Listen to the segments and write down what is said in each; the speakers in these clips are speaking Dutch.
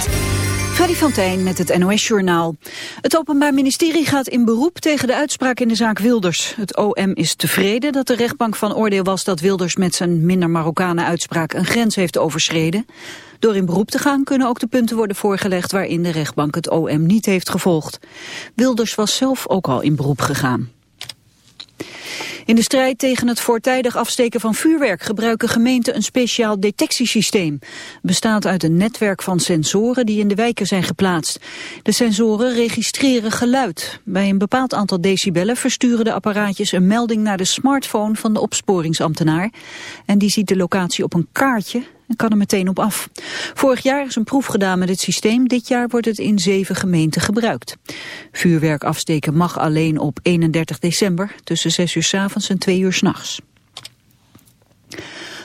Freddy van met het NOS-journaal. Het Openbaar Ministerie gaat in beroep tegen de uitspraak in de zaak Wilders. Het OM is tevreden dat de rechtbank van oordeel was dat Wilders met zijn minder Marokkanen uitspraak een grens heeft overschreden. Door in beroep te gaan kunnen ook de punten worden voorgelegd waarin de rechtbank het OM niet heeft gevolgd. Wilders was zelf ook al in beroep gegaan. In de strijd tegen het voortijdig afsteken van vuurwerk gebruiken gemeenten een speciaal detectiesysteem. Bestaat uit een netwerk van sensoren die in de wijken zijn geplaatst. De sensoren registreren geluid. Bij een bepaald aantal decibellen versturen de apparaatjes een melding naar de smartphone van de opsporingsambtenaar. En die ziet de locatie op een kaartje en kan er meteen op af. Vorig jaar is een proef gedaan met het systeem. Dit jaar wordt het in zeven gemeenten gebruikt. Vuurwerk afsteken mag alleen op 31 december tussen 6 uur s avonds en 2 uur s'nachts.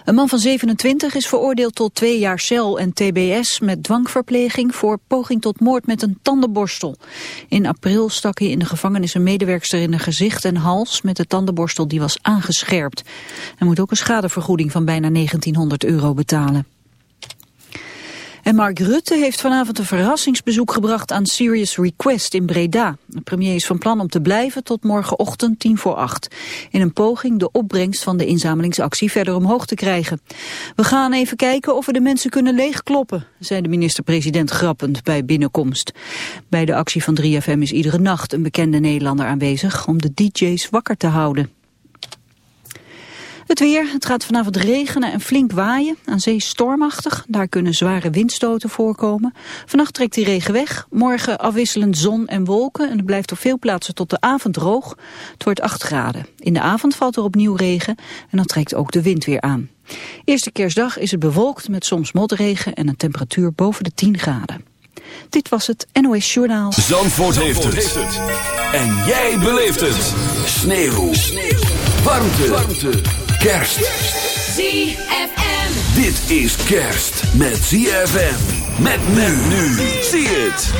Een man van 27 is veroordeeld tot twee jaar cel en tbs met dwangverpleging voor poging tot moord met een tandenborstel. In april stak hij in de gevangenis een medewerkster in de gezicht en hals met de tandenborstel die was aangescherpt. Hij moet ook een schadevergoeding van bijna 1900 euro betalen. En Mark Rutte heeft vanavond een verrassingsbezoek gebracht aan Serious Request in Breda. De premier is van plan om te blijven tot morgenochtend tien voor acht. In een poging de opbrengst van de inzamelingsactie verder omhoog te krijgen. We gaan even kijken of we de mensen kunnen leegkloppen, zei de minister-president grappend bij binnenkomst. Bij de actie van 3FM is iedere nacht een bekende Nederlander aanwezig om de DJ's wakker te houden. Het weer, het gaat vanavond regenen en flink waaien. Aan zee stormachtig, daar kunnen zware windstoten voorkomen. Vannacht trekt die regen weg. Morgen afwisselend zon en wolken. En het blijft op veel plaatsen tot de avond droog. Het wordt 8 graden. In de avond valt er opnieuw regen en dan trekt ook de wind weer aan. Eerste kerstdag is het bewolkt met soms motregen en een temperatuur boven de 10 graden. Dit was het NOS Journaal. Zandvoort, heeft, het. En jij beleeft het. Sneeuw. Sneeuw. Warmte. Warmte kerst. ZFM. Dit is kerst met ZFM. Met men nu. Zie het.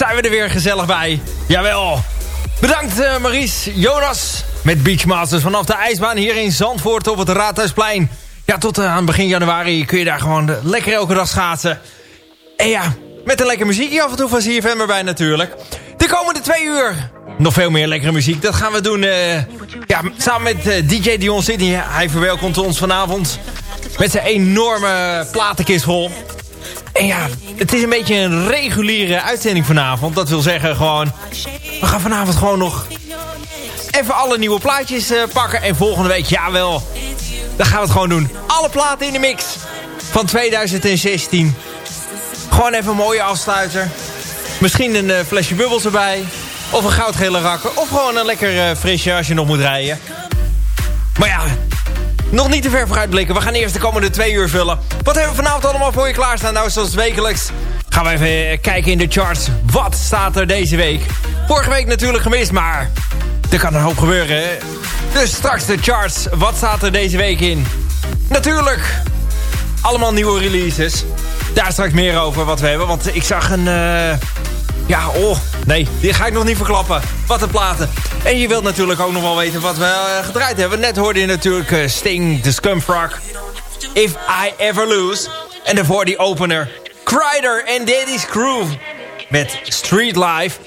Zijn we er weer gezellig bij. Jawel. Bedankt uh, Maries, Jonas met Beachmasters vanaf de ijsbaan hier in Zandvoort op het Raadhuisplein. Ja, tot uh, aan begin januari kun je daar gewoon lekker elke dag schaatsen. En ja, met een lekker muziekje af en toe van CFM erbij natuurlijk. De komende twee uur nog veel meer lekkere muziek. Dat gaan we doen uh, ja, samen met DJ Dion Sydney. Hij verwelkomt ons vanavond met zijn enorme platenkist vol. En ja, het is een beetje een reguliere uitzending vanavond. Dat wil zeggen gewoon... We gaan vanavond gewoon nog even alle nieuwe plaatjes uh, pakken. En volgende week, jawel, dan gaan we het gewoon doen. Alle platen in de mix van 2016. Gewoon even een mooie afsluiter. Misschien een uh, flesje bubbels erbij. Of een goudgele rakker. Of gewoon een lekker uh, frisje als je nog moet rijden. Maar ja, nog niet te ver vooruitblikken. We gaan eerst de komende twee uur vullen. Wat hebben we vanavond allemaal voor je klaarstaan? Nou, zoals wekelijks gaan we even kijken in de charts. Wat staat er deze week? Vorige week natuurlijk gemist, maar er kan een hoop gebeuren. Hè? Dus straks de charts. Wat staat er deze week in? Natuurlijk, allemaal nieuwe releases. Daar straks meer over wat we hebben. Want ik zag een... Uh... Ja, oh, nee, die ga ik nog niet verklappen. Wat een platen. En je wilt natuurlijk ook nog wel weten wat we uh, gedraaid hebben. Net hoorde je natuurlijk uh, Sting, The Scumfrog. If I Ever Lose. En daarvoor die opener. Crider en Daddy's Groove. Met Street Life.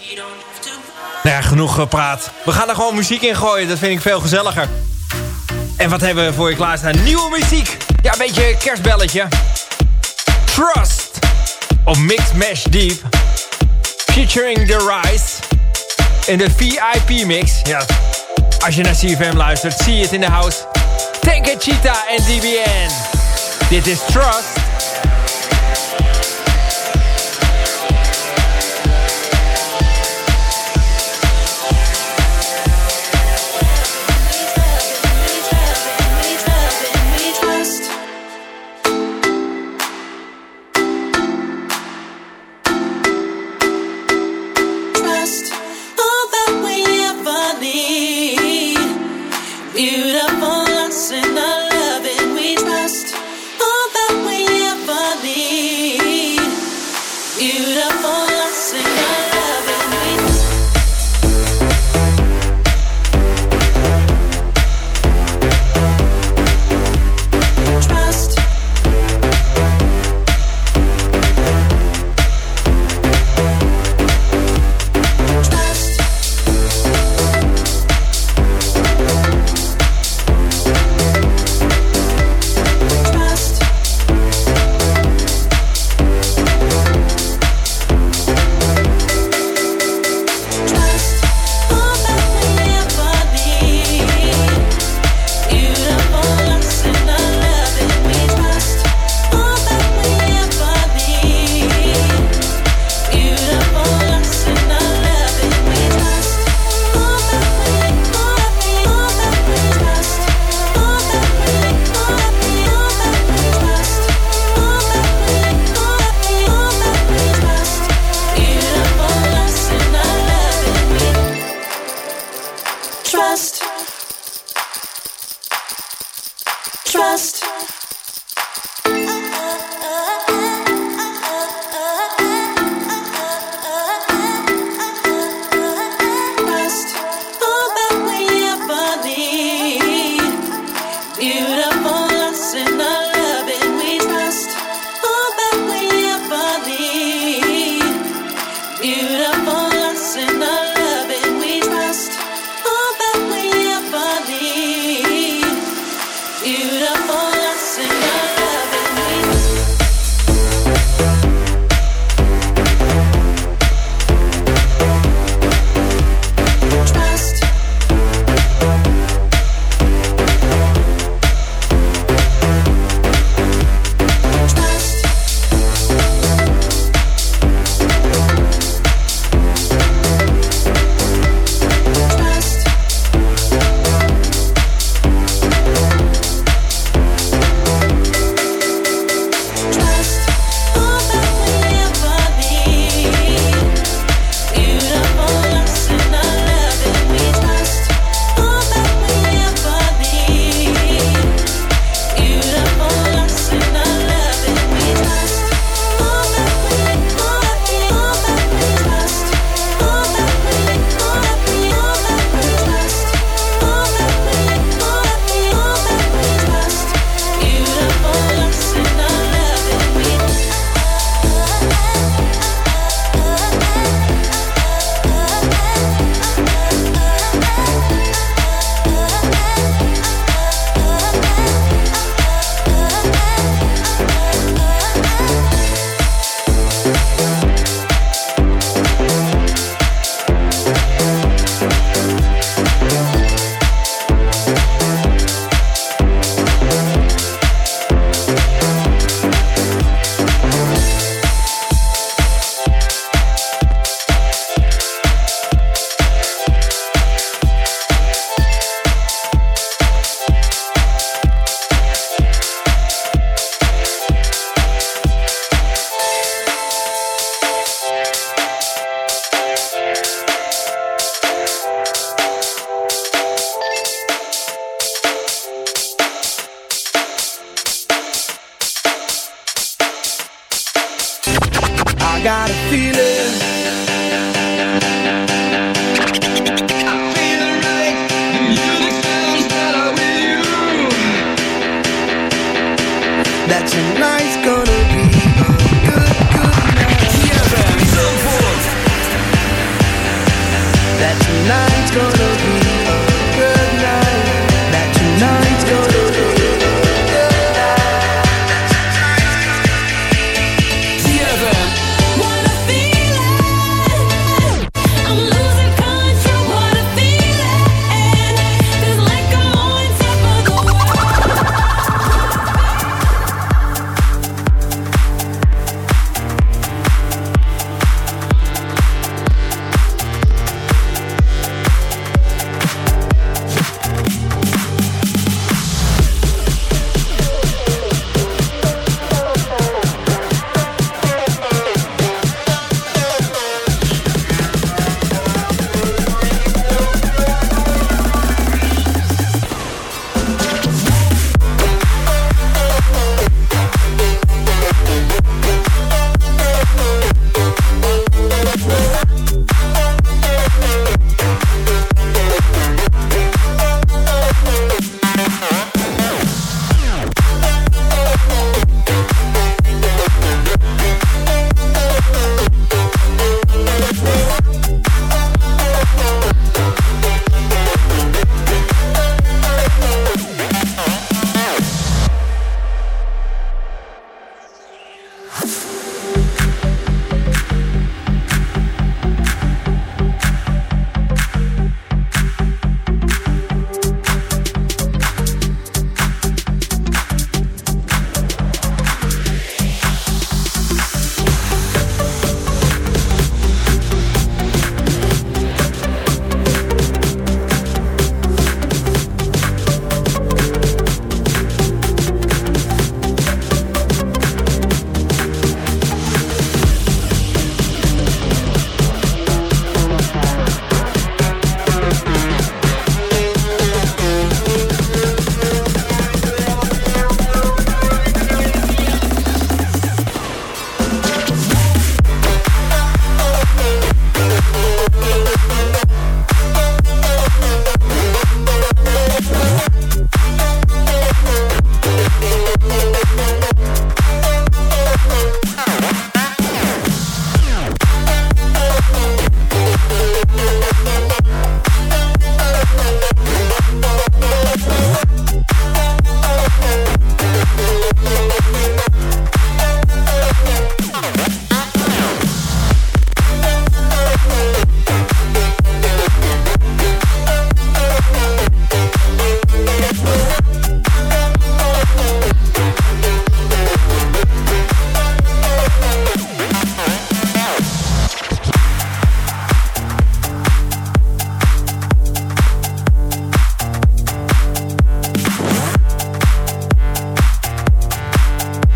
Nou ja, genoeg gepraat. We gaan er gewoon muziek in gooien. Dat vind ik veel gezelliger. En wat hebben we voor je klaarstaan? Nieuwe muziek. Ja, een beetje kerstbelletje. Trust. Of Mixed Mesh Deep. Featuring The Rise. In de VIP mix. Ja, als je naar CFM luistert, zie je het in de house. Tanker Cheetah en DBN. Dit is Trust.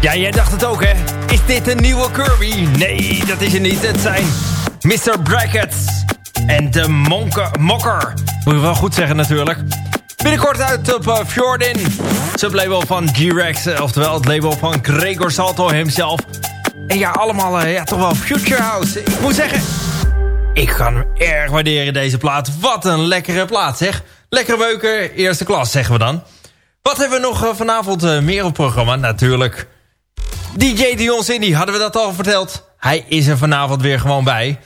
Ja, jij dacht het ook, hè? Is dit een nieuwe Kirby? Nee, dat is het niet. Het zijn Mr. Brackets en de Monke Mokker. Moet je wel goed zeggen natuurlijk. Binnenkort uit op uh, Fjordin. Sublabel van G-Rex, eh, oftewel het label van Gregor Salto hemzelf. En ja, allemaal eh, ja, toch wel Future House. Ik moet zeggen, ik ga hem erg waarderen deze plaat. Wat een lekkere plaat zeg. Lekkere beuken, eerste klas zeggen we dan. Wat hebben we nog vanavond meer op programma? Natuurlijk DJ Dion Cindy, hadden we dat al verteld? Hij is er vanavond weer gewoon bij.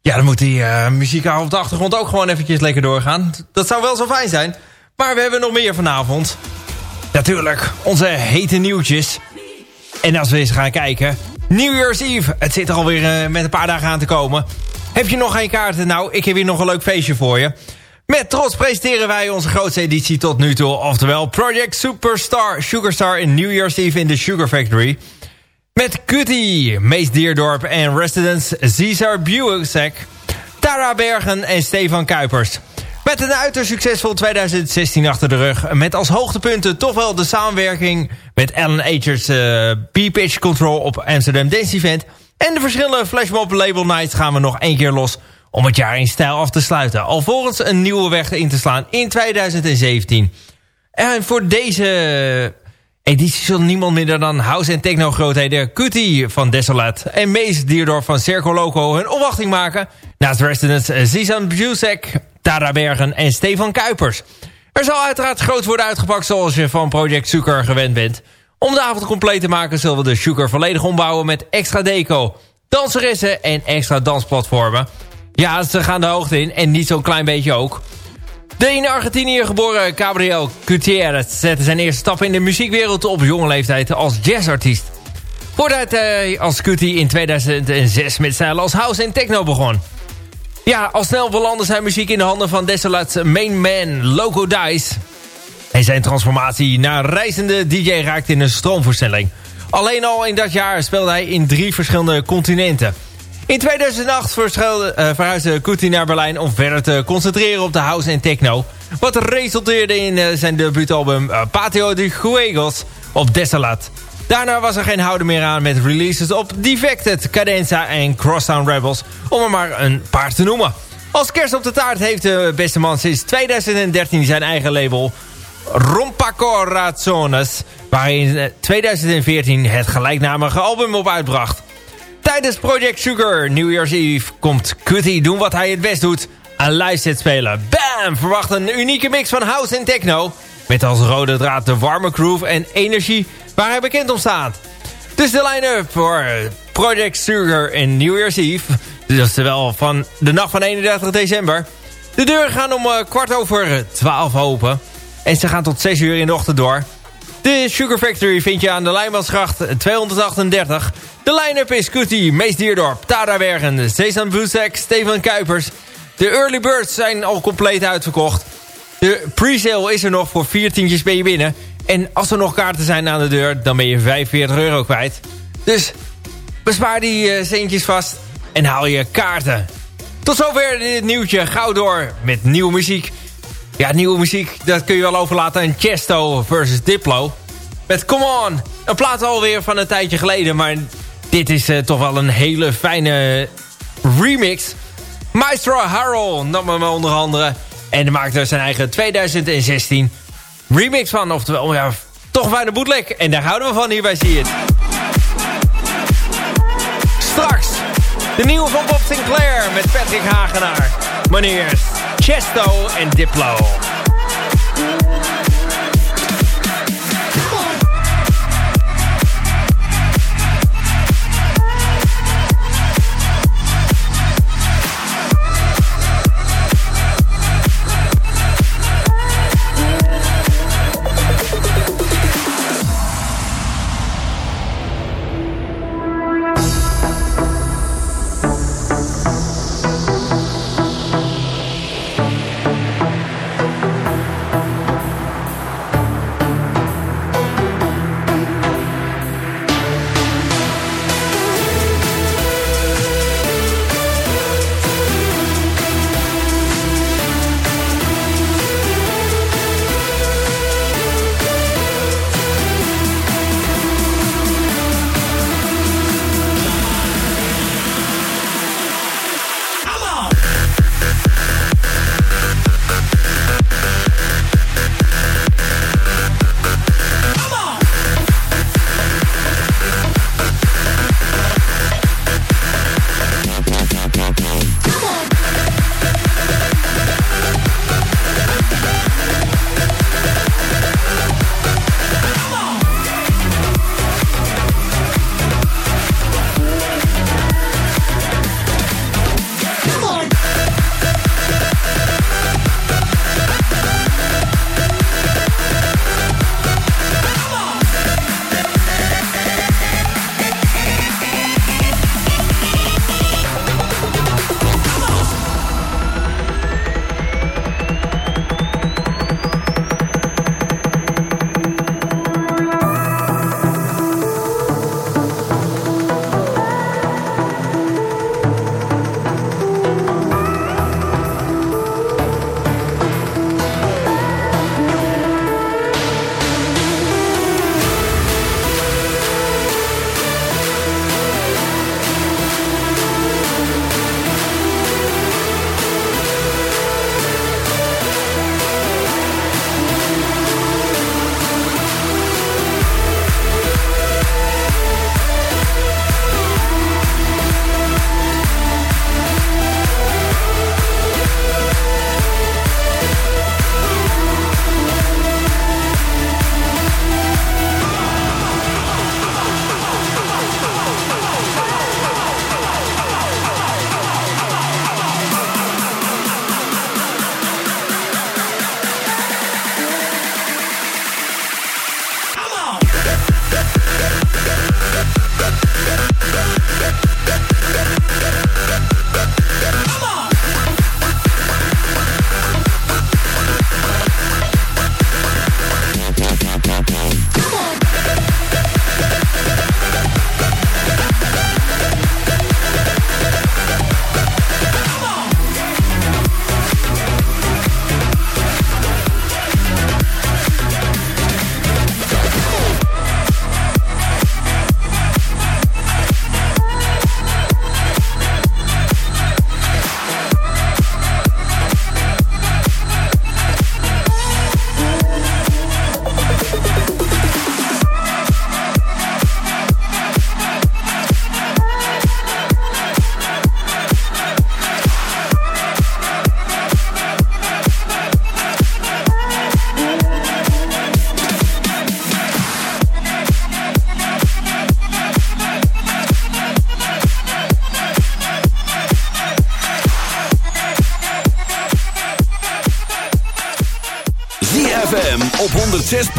Ja, dan moet die uh, muziek op de achtergrond ook gewoon eventjes lekker doorgaan. Dat zou wel zo fijn zijn. Maar we hebben nog meer vanavond. Natuurlijk, onze hete nieuwtjes. En als we eens gaan kijken... New Year's Eve, het zit er alweer uh, met een paar dagen aan te komen. Heb je nog geen kaarten? Nou, ik heb hier nog een leuk feestje voor je. Met trots presenteren wij onze grootste editie tot nu toe. Oftewel Project Superstar Sugarstar in New Year's Eve in de Sugar Factory. Met Cutty, Mees Deerdorp en residents Cesar Buick, Tara Bergen en Stefan Kuipers. Met een uiterst succesvol 2016 achter de rug. Met als hoogtepunten toch wel de samenwerking met Alan Achers uh, B-Pitch Control op Amsterdam Dance Event. En de verschillende Flashmob Label Nights gaan we nog één keer los om het jaar in stijl af te sluiten. Alvorens een nieuwe weg in te slaan in 2017. En voor deze editie zonder niemand minder dan house- en techno-grootheden Cutie van Desolat en Mees Dierdorf van Circo Loco hun opwachting maken. Naast residents Zizan Buzek, Tara Bergen en Stefan Kuipers. Er zal uiteraard groot worden uitgepakt zoals je van Project Sugar gewend bent. Om de avond compleet te maken zullen we de Sugar volledig ombouwen met extra deco, danseressen en extra dansplatformen. Ja, ze gaan de hoogte in en niet zo'n klein beetje ook. De in Argentinië geboren Gabriel Gutierrez zette zijn eerste stap in de muziekwereld op jonge leeftijd als jazzartiest. Voordat hij als Cutie in 2006 met stijl als house en techno begon. Ja, al snel belandde zijn muziek in de handen van Desolat's main man Loco Dice. En zijn transformatie naar reizende DJ raakte in een stroomversnelling. Alleen al in dat jaar speelde hij in drie verschillende continenten. In 2008 verschilde- eh, verhuisde Kuti naar Berlijn om verder te concentreren op de house en techno. Wat resulteerde in eh, zijn debuutalbum eh, Patio de Juegos op Desolat. Daarna was er geen houden meer aan met releases op Defected, Cadenza en Crosstown Rebels, om er maar een paar te noemen. Als kerst op de taart heeft de beste man sinds 2013 zijn eigen label Rompacorazones, waar hij in eh, 2014 het gelijknamige album op uitbracht. Tijdens Project Sugar New Year's Eve komt Cutty doen wat hij het best doet. Een live spelen. Bam! Verwacht een unieke mix van house en techno. Met als rode draad de warme groove en energie waar hij bekend om staat. Dus de line-up voor Project Sugar en New Year's Eve. Dus wel van de nacht van 31 december. De deuren gaan om eh, kwart over 12 open. En ze gaan tot 6 uur in de ochtend door. De Sugar Factory vind je aan de Lijnmansgracht 238. De line-up is Kuti, Mees Dierdorp, Tara Bergen, Cezanne Buzek, Stefan Kuipers. De early birds zijn al compleet uitverkocht. De pre-sale is er nog voor vier tientjes ben je binnen. En als er nog kaarten zijn aan de deur, dan ben je 45 euro kwijt. Dus bespaar die eh, centjes vast en haal je kaarten. Tot zover dit nieuwtje. Gauw door met nieuwe muziek. Ja, nieuwe muziek, dat kun je wel overlaten aan Chesto versus Diplo. Met Come On. Een plaat alweer van een tijdje geleden, maar dit is eh, toch wel een hele fijne remix. Maestro Harold nam hem onder andere en maakte zijn eigen 2016 remix van. Oftewel, ja, toch een fijne bootleg. En daar houden we van hier Zie het. Straks de nieuwe van Bob Sinclair met Patrick Hagenaar. Meneer Chesto and Diplo.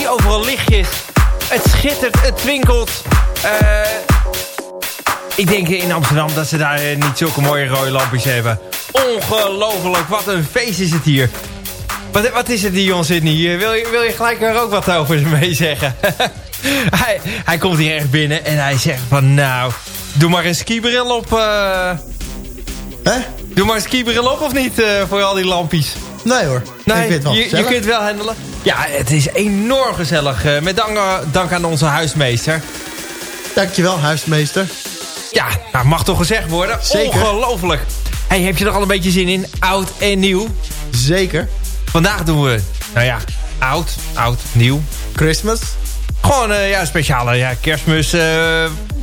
Zie overal lichtjes. Het schittert, het twinkelt. Eh, ik denk in Amsterdam dat ze daar eh, niet zulke mooie rode lampjes hebben. Ongelooflijk, wat een feest is het hier. Wat, wat is het, Dion Sydney? Wil je, wil je gelijk er ook wat over mee zeggen? hij, hij komt hier echt binnen en hij zegt van... Nou, doe maar een skibril op. eh, Hè? doe maar een skibril op of niet voor al die lampjes? Nee hoor. Nee, ik vind het wel je, kunt het wel handelen. Ja, het is enorm gezellig. eh, met dank, dank aan onze huismeester. Dankjewel, huismeester. Ja, nou, mag toch gezegd worden. Zeker. Ongelooflijk. Hey, heb je er al een beetje zin in? Oud en nieuw. Zeker. Vandaag doen we, nou ja, oud, oud, nieuw. Christmas. Gewoon eh, ja, speciale ja, kerstmis. eh,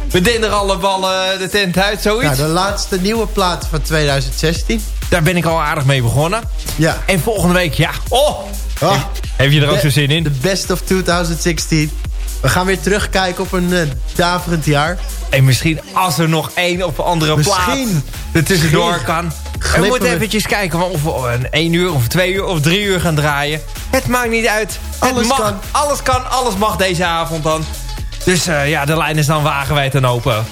we denderen alle ballen de tent uit, zoiets. Nou, de laatste nieuwe plaat van 2016. Daar ben ik al aardig mee begonnen. Ja. En volgende week, ja. Oh, Ah, heb je er ook zo zin in? The best of 2016. We gaan weer terugkijken op een eh, daverend jaar. En misschien als er nog één of andere Misschien. plaat er tussendoor kan. We moeten eventjes kijken of we een 1 uur of 2 uur of 3 uur gaan draaien. Het maakt niet uit. Het Alles mag, kan. Alles kan, alles mag deze avond dan. Dus eh, ja, de lijn is dan wagenwijd en open.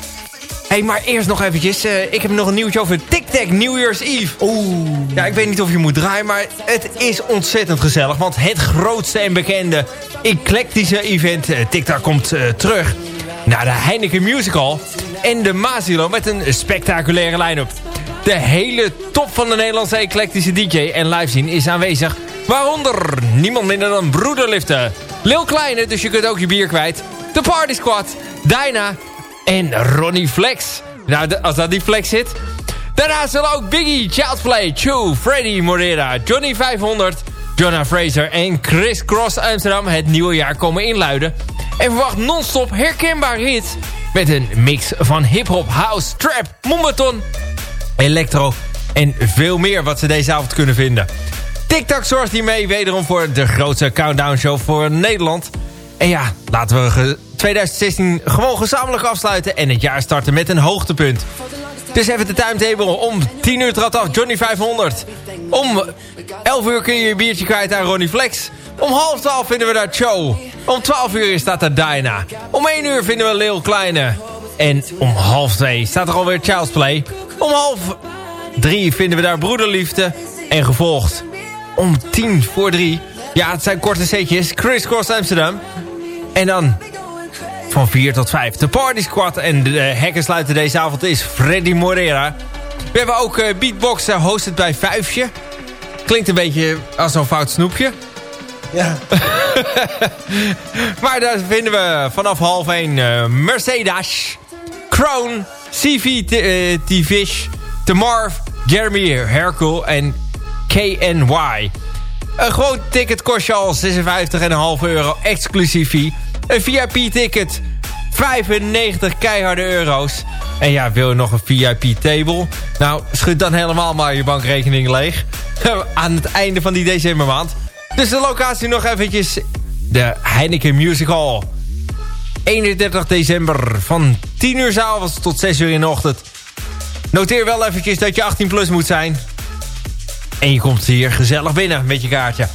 Hey, maar eerst nog eventjes. eh, ik heb nog een nieuwtje over Tic Tac New Year's Eve. Oeh. Ja, ik weet niet of je moet draaien, maar het is ontzettend gezellig. Want het grootste en bekende eclectische event, eh, TikTok, komt eh, terug naar de Heineken Musical en de Mazilo met een spectaculaire line-up. De hele top van de Nederlandse eclectische DJ en live scene is aanwezig. Waaronder niemand minder dan Broederliften. Lil Kleine, dus je kunt ook je bier kwijt. De Party Squad, Dyna en Ronnie Flex. Nou, als dat die flex zit, Daarnaast zullen ook Biggie, Child's Play, Chew, Freddy Morera, Johnny 500, Jonah Fraser en Chris Cross Amsterdam het nieuwe jaar komen inluiden. En verwacht non-stop herkenbare hits met een mix van hip-hop, house, trap, mombaton, electro en veel meer wat ze deze avond kunnen vinden. TikTok zorgt hiermee wederom voor de grootste countdown show voor Nederland. En ja, laten we 2016 gewoon gezamenlijk afsluiten en het jaar starten met een hoogtepunt. Dus even de timetable. Om 10 uur trad af Johnny 500. Om 11 uur kun je je biertje kwijt aan Ronnie Flex. Om half 12 vinden we daar Cho. Om 12 uur staat daar Dyna. Om 1 uur vinden we Lil Kleine. En om half 2 staat er alweer Child's Play. Om half 3 vinden we daar Broederliefde. En gevolgd om 10 voor 3. Ja, het zijn korte setjes. Chris Cross Amsterdam. En dan van 4 tot 5. De Party Squad en de hekken sluiten deze avond is Freddy Morera. We hebben ook eh, beatboxen hosted bij Vijfje. Klinkt een beetje als zo'n fout snoepje. Ja. Maar daar vinden we vanaf half 1 eh, Mercedes, Crown, CV eh, T-Fish, The Marv, Jeremy Hercule en KNY. Een gewoon ticket kost je al 56,5 euro exclusief fee. Een VIP-ticket 95 keiharde euro's. En ja, wil je nog een VIP-table? Nou, schud dan helemaal maar je bankrekening leeg. Aan het einde van die decembermaand. Dus de locatie nog eventjes. De Heineken Music Hall. 31 december van 10 uur 's avonds tot 6 uur in de ochtend. Noteer wel eventjes dat je 18 plus moet zijn. En je komt hier gezellig binnen met je kaartje.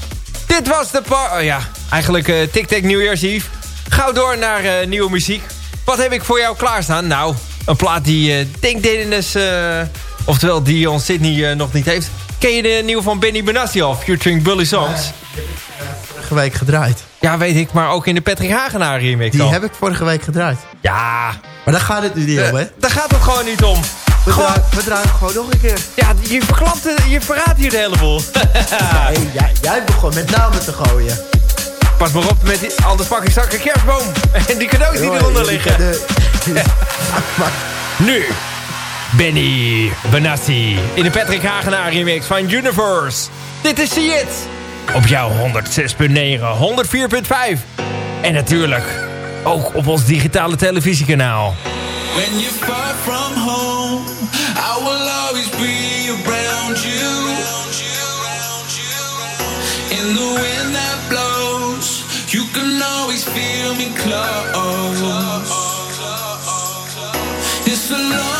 Dit was de par... Oh ja, eigenlijk eh Tic Tac New Year's Eve. Gauw door naar eh, nieuwe muziek. Wat heb ik voor jou klaarstaan? Nou, een plaat die eh denk Dennis... eh oftewel Dion Sydney eh, nog niet heeft. Ken je de nieuwe van Benny Benassi al? Featuring Bully Songs? Vorige week gedraaid. Ja, weet ik. Maar ook in de Patrick Hagenaar remix Die al. heb ik vorige week gedraaid. Ja, Maar daar gaat het nu niet om, hè? daar gaat het gewoon niet om. We, Gewoon, draaien, we draaien gewoon nog een keer. ja, je verklapt je verraadt hier de hele boel. Hey, jij, jij begon met namen te gooien. Pas maar op, met die, anders pak ik straks een kerstboom. En die cadeaus die eronder liggen. Nu, Benny Benassi in de Patrick Hagenaar remix van Universe. Dit is See It. Op jouw 106.9, 104.5. En natuurlijk ook op ons digitale televisiekanaal. When you're far from home, I will always be around you. In the wind You can always feel me close. It's a love.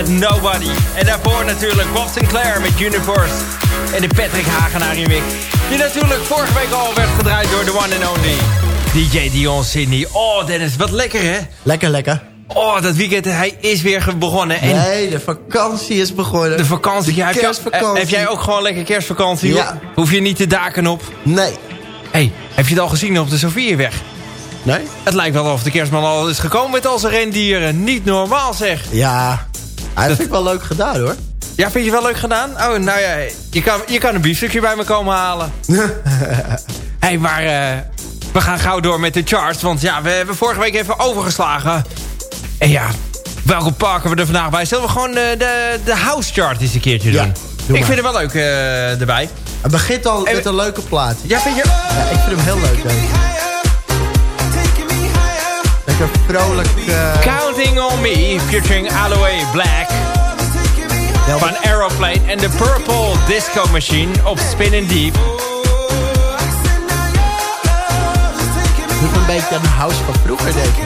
Met Nobody. En daarvoor natuurlijk Bob Sinclair met Universe. En de Patrick Hagenaar remix. Die natuurlijk vorige week al werd gedraaid door de one and only DJ Dion Sydney. Oh Dennis, wat lekker hè? Lekker, lekker. Oh, dat weekend, hij is weer begonnen. En Nee, de vakantie is begonnen. de vakantie. Jij, kerstvakantie. heb jij ook gewoon lekker kerstvakantie? Ja. Hoef je niet de daken op? Nee. hey, heb je het al gezien op de Sofieweg? Nee? Het lijkt wel of de kerstman al is gekomen met al zijn rendieren. Niet normaal zeg. Ja. Hij dat vind ik wel leuk gedaan, hoor. Ja, vind je wel leuk gedaan? Oh, nou ja, je kan, je kan een biefstukje bij me komen halen. hey, maar eh, we gaan gauw door met de charts. Want ja, we hebben vorige week even overgeslagen. En ja, welke pakken we er vandaag bij? Zullen we gewoon de, de, de house chart eens een keertje doen? Ja, doe ik vind het wel leuk eh, erbij. Het begint al En- met een leuke plaat. Ja, vind je... Ja, ik vind hem heel leuk. Lekker vrolijk. eh, Counting on Me, featuring Aloe Black van Aeroplane en de Purple Disco Machine op Spinning Deep. doet een beetje aan de house van vroeger, denk ik.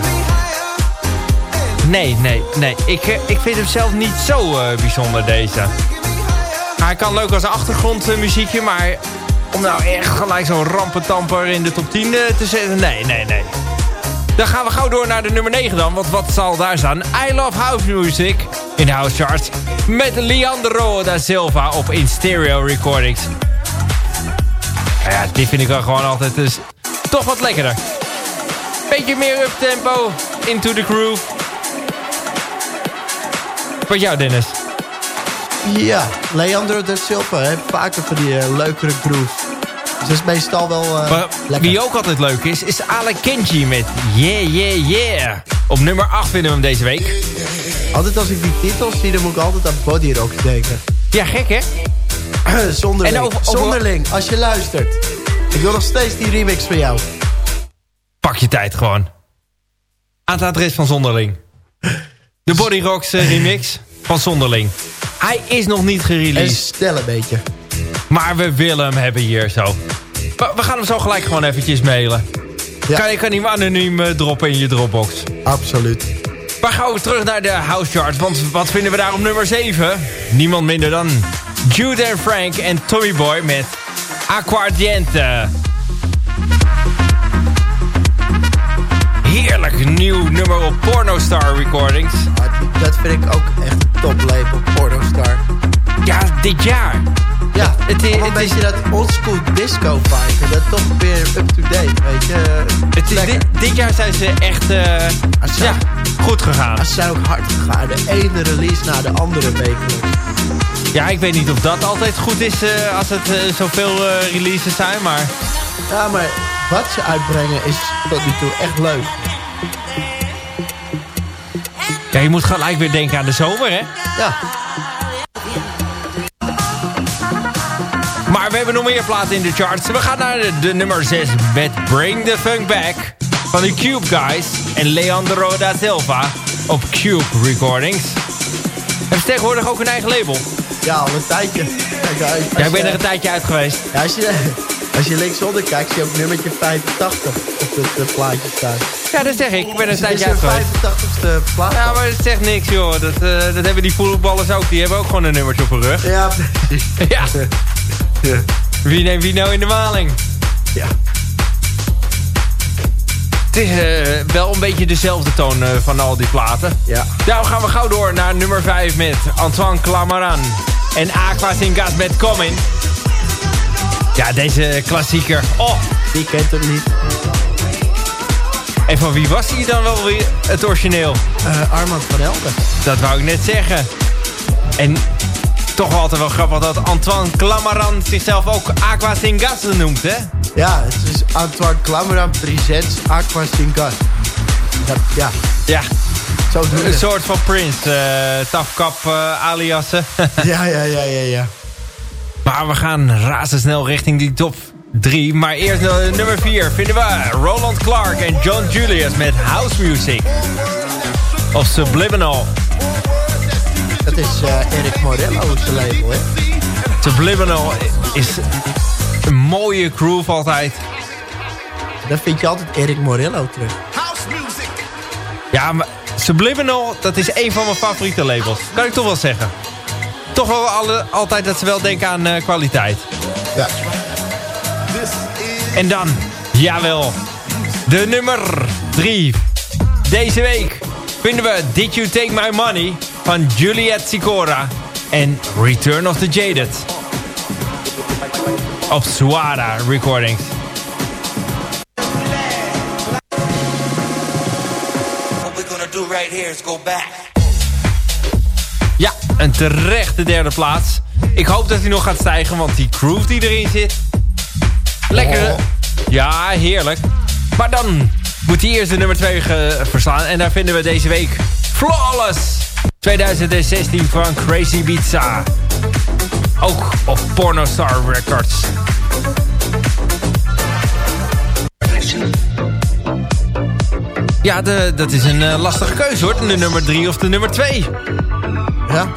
Nee, nee, nee. Ik, eh, ik vind hem zelf niet zo eh, bijzonder, deze. Hij kan leuk als achtergrondmuziekje, maar... om nou echt gelijk zo'n rampentamper in de top 10 eh, te zetten... Nee, nee, nee. Dan gaan we gauw door naar de nummer 9 dan. Want wat zal daar staan? I Love House Music in House Charts. Met Leandro da Silva op In Stereo Recordings. Ja, die vind ik dan gewoon altijd dus toch wat lekkerder. Beetje meer uptempo, into the groove. Wat jou Dennis? Ja, Leandro da Silva heeft vaker van die eh, leukere grooves. Dus dat is meestal wel eh, wie ook altijd leuk is, is Alec Kenji met Yeah Yeah Yeah. Op nummer 8 vinden we hem deze week. Altijd als ik die titels zie, dan moet ik altijd aan Body Rock denken. Ja, gek hè? Zonderling. En over- over- Zonderling, als je luistert. Ik wil nog steeds die remix van jou. Pak je tijd gewoon. Aan het adres van Zonderling. De Body Rocks eh, remix van Zonderling. Hij is nog niet En gereleased, stel een beetje. Maar we willen hem hebben hier zo. We, we gaan hem zo gelijk gewoon eventjes mailen. Ja. Kan je kan hem anoniem eh, droppen in je Dropbox. Absoluut. Maar gaan we terug naar de House Chart. Want wat vinden we daar op nummer 7? Niemand minder dan Jude en Frank en Tommy Boy met Aquardiente. Heerlijk nieuw nummer op Pornostar Recordings. Dat vind ik ook echt een toplabel, Pornostar. Ja, dit jaar. Ja, Het is- een is- beetje dat oldschool disco vibe. Dat toch weer up-to-date, weet je. Het is, dit, dit jaar zijn ze echt eh, ja, goed gegaan. Ze zijn ook hard gegaan. De ene release na de andere wekelijks. Ja, ik weet niet of dat altijd goed is eh, als het eh, zoveel releases zijn. Maar Ja, maar wat ze uitbrengen is tot nu toe echt leuk. ja, je moet gelijk weer denken aan de zomer, hè? Ja, we hebben nog meer platen in de charts. We gaan naar de, de nummer 6 met Bring the Funk Back van de Cube Guys en Leandro da Silva op Cube Recordings. Hebben ze tegenwoordig ook een eigen label? ja al een tijdje. Kijk, als Ja, ik ben je- er een tijdje uit geweest. Ja, als je, als je linksonder kijkt, zie je ook nummertje 85 op het eh, plaatje staan. Ja, dat zeg ik. Ik ben er een tijdje is uit een geweest. 85ste plaat. Ja, maar dat zegt niks, joh. Dat, eh, dat hebben die voetballers ook. Die hebben ook gewoon een nummertje op hun rug. Ja, precies. Ja. Ja. Wie neemt wie nou in de maling? Ja. Het is eh, wel een beetje dezelfde toon eh, van al die platen. Ja. Nou gaan we gauw door naar nummer 5 met Antoine Clamaran. En Aqua Singas met Comin. Ja, deze klassieker. Oh, Wie kent hem niet? en van wie was hij dan wel weer het origineel? Eh, Armand van Helden. Dat wou ik net zeggen. En toch wel altijd wel grappig dat Antoine Clamaran zichzelf ook Aqua Singas noemt, hè? Ja, het is Antoine Clameran presents Aqua Singas. Dat, ja, Ja, zo doen een soort van Prince. tafkap eh, aliassen. Ja, ja, ja, ja, ja. Maar we gaan razendsnel richting die top 3. Maar eerst nummer 4 vinden we Roland Clark en John Julius met House Music. Of Subliminal. Dat is eh Eric Morello zijn label, hè? Subliminal is een mooie groove altijd. Dan vind je altijd Eric Morello terug. Ja, maar Subliminal, dat is een van mijn favoriete labels. Kan ik toch wel zeggen. Toch wel alle, altijd dat ze wel denken aan eh, kwaliteit. Ja. En dan, jawel, de nummer 3. Deze week vinden we Did You Take My Money van Juliet Sicora en Return of the Jaded. Op Suara Recordings. What we're gonna do right here is go back. Ja, een terechte derde plaats. Ik hoop dat hij nog gaat stijgen, want die groove die erin zit... Lekker. Oh. Ja, heerlijk. Maar dan moet hij eerst de nummer 2 verslaan. En daar vinden we deze week Flawless 2016 van Crazy Pizza. Ook op Pornostar Records. Ja, de, dat is een eh, lastige keuze hoor. De nummer 3 of de nummer 2. Ja?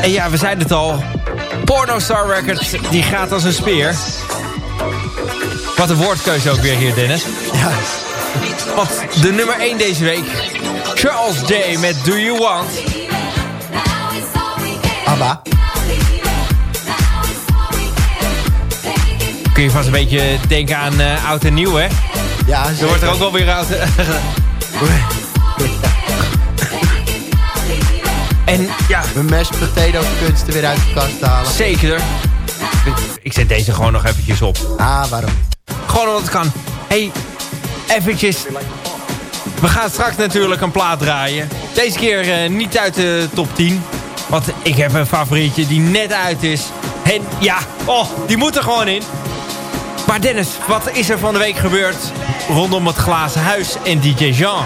En ja, we zeiden het al. Pornostar Records, die gaat als een speer. Wat een woordkeuze ook weer hier, Dennis. Ja. Want de nummer 1 deze week. Charles J. met Do You Want. ABBA. Kun je vast een beetje denken aan eh, oud en nieuw, hè? Ja, Je wordt er zeker. ook wel weer uit. en ja, Mijn mashed potato kunsten weer uit de kast halen. zeker. Ik zet deze gewoon nog eventjes op. Ah, waarom? Gewoon omdat het kan. hey, eventjes. We gaan straks natuurlijk een plaat draaien. Deze keer eh, niet uit de top 10. Want ik heb een favorietje die net uit is. En ja, oh, die moet er gewoon in. Maar Dennis, wat is er van de week gebeurd rondom het glazen huis en DJ Jean?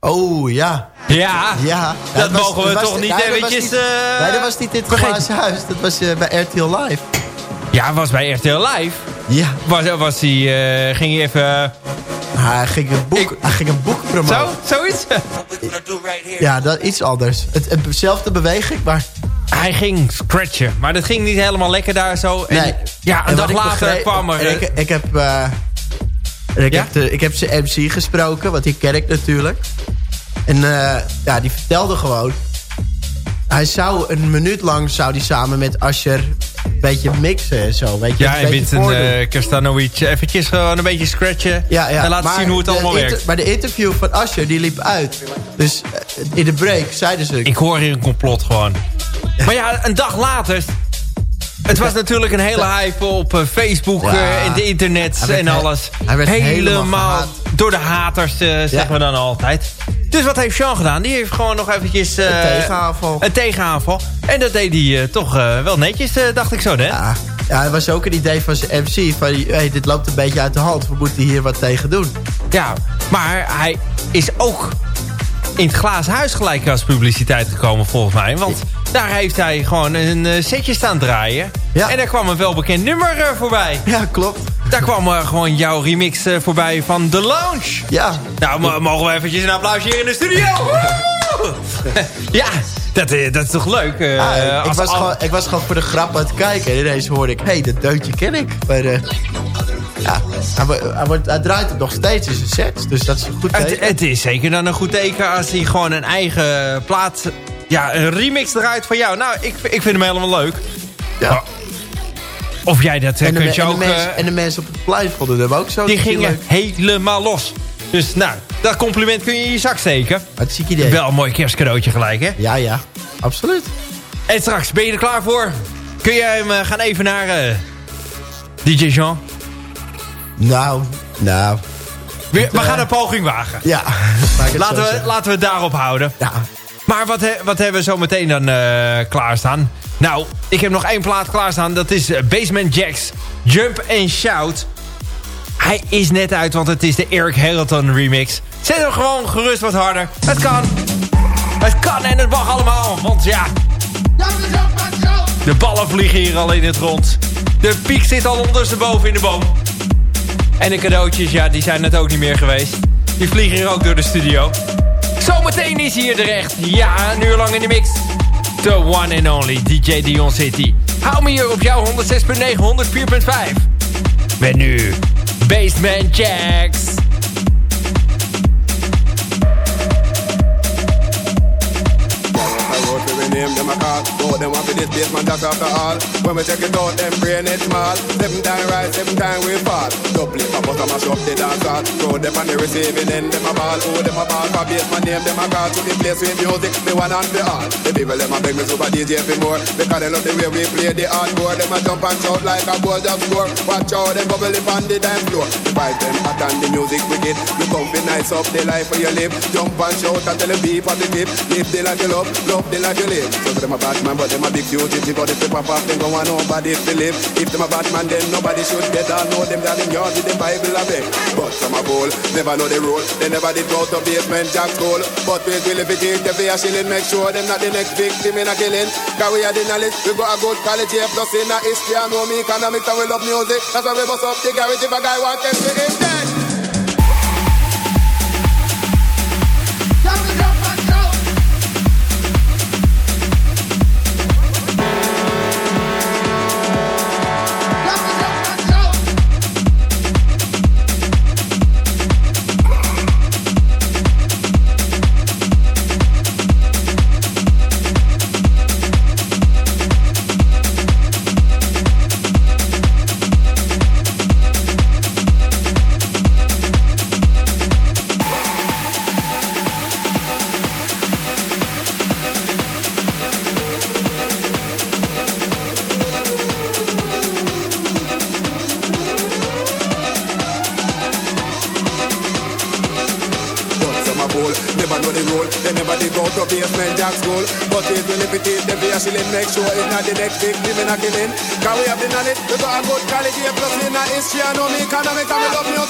Oh, ja. Ja, Ja. dat mogen we was- toch niet nee, dat eventjes... niet- eh, nee, dat was niet vergeten. glazen huis. Dat was eh, bij RTL Live. Ja, was bij RTL Live. Ja. Was, was eh, ging hij even... Hij ging een boek, Ik- hij ging een boek promoten. Zo, zoiets? Ja, dat iets anders. Het, het- dezelfde beweging, maar... Hij ging scratchen, maar dat ging niet helemaal lekker daar zo. En, Nee. Ja, een En dag later begreep- kwam er... Ik, ik heb... eh, ik, Ja? heb de, ik heb zijn MC gesproken, want die ken ik natuurlijk. En eh, ja, die vertelde gewoon... Hij zou een minuut lang zou die samen met Asher een beetje mixen en zo. Weet je, ja, een en voordoen. uh, Kerstanovic eventjes gewoon een beetje scratchen. Ja, ja. En laten maar zien hoe het de allemaal werkt. Maar de interview van Asher, die liep uit. Dus eh, in de break zeiden ze... Ik hoor hier een complot gewoon. Maar ja, een dag later... Het was natuurlijk een hele hype op eh, Facebook Ja. eh, en de internet en alles. hij werd helemaal door de haters, eh, zeggen Ja. we dan altijd. Dus wat heeft Sean gedaan? Die heeft gewoon nog eventjes... Een tegenaanval. Een tegenaanval. En dat deed hij toch wel netjes, dacht ik zo, hè? Ja, ja, het was ook een idee van zijn MC. Van, hey, dit loopt een beetje uit de hand. We moeten hier wat tegen doen. Ja, maar hij is ook in het glazen huis gelijk als publiciteit gekomen volgens mij. Want daar heeft hij gewoon een eh, setje staan draaien. Ja. En daar kwam een welbekend nummer eh, voorbij. Ja, klopt. Daar kwam eh, gewoon jouw remix voorbij van The Lounge. Ja, Nou, mo- mogen we eventjes een applausje hier in de studio? Woe! ja, dat, dat is toch leuk? ik, als was al- gewoon, ik was gewoon voor de grap aan het kijken. En ineens hoorde ik, hé, hey, dat deuntje ken ik. Maar ja, hij, wo- hij, wordt, hij draait het nog steeds in zijn sets. Dus dat is een goed Het, teken. het is zeker dan een goed teken als hij gewoon een eigen plaat... Ja, een remix draait van jou. Nou, ik, ik vind hem helemaal leuk. Ja. Of jij dat eh, En de, kunt je en, de ook... mensen, eh, en de mensen op het plein vonden hem ook zo. die gingen leuk. helemaal los. Dus nou, dat compliment kun je in je zak steken. Hartstikke idee. Wel een mooi kerstcadeautje gelijk, hè? Ja, ja. Absoluut. En straks, ben je er klaar voor? Kun jij hem eh, gaan even naar DJ Jean? Nou, nou. We, we gaan een poging wagen. Ja. Laten we, laten we het daarop houden. Ja. Maar wat, wat hebben we zo meteen dan eh, klaarstaan? Nou, ik heb nog één plaat klaarstaan. Dat is eh, Basement Jacks Jump and Shout. Hij is net uit, want het is de Eric Hamilton remix. Zet hem gewoon gerust wat harder. Het kan. Het kan en het mag allemaal. Want ja, de ballen vliegen hier al in het rond. De piek zit al ondersteboven in de boom. En de cadeautjes, ja, die zijn het ook niet meer geweest. Die vliegen hier ook door de studio. Zometeen is hier terecht. Ja, een uur lang in de mix. The one and only DJ Dion City. Hou me hier op jouw 106.9, 104.5. Met nu Basement Jacks. To them a call. Know them want for this basement that's after all. When we check it out, them brain it small. Seven time rise, seven time we fall. Double it, but I mash up the dance hall. Throw them on the receiving end, them a ball. Oh, them a ball for basement name, them a call. To the place with music, the one and the all. The people them a beg me super DJ for more. Because they love the way we play the hardcore. Them a jump and shout like a ball just score. Watch out, them bubble on the dance floor. The vibes them hot and the music wicked. You come be nice up the life where you live. Jump and shout and tell them be positive. Live the life you love, love the life you live. So them a bad man, but them a big. But if they pop off, then go on nobody to live. If them a bad man, then nobody should get all know them that in yard with the Bible a beg. But some a bowl, never know the rule. They never did go to basement jack school. But we will if it take the a shilling, make sure them not the next victim in a killing. Cause we are the knowledge, we got a good college here, plus in a history, I know me economics and we love music. That's why we bust up the garage if a guy want to be in Cada vez tá que me love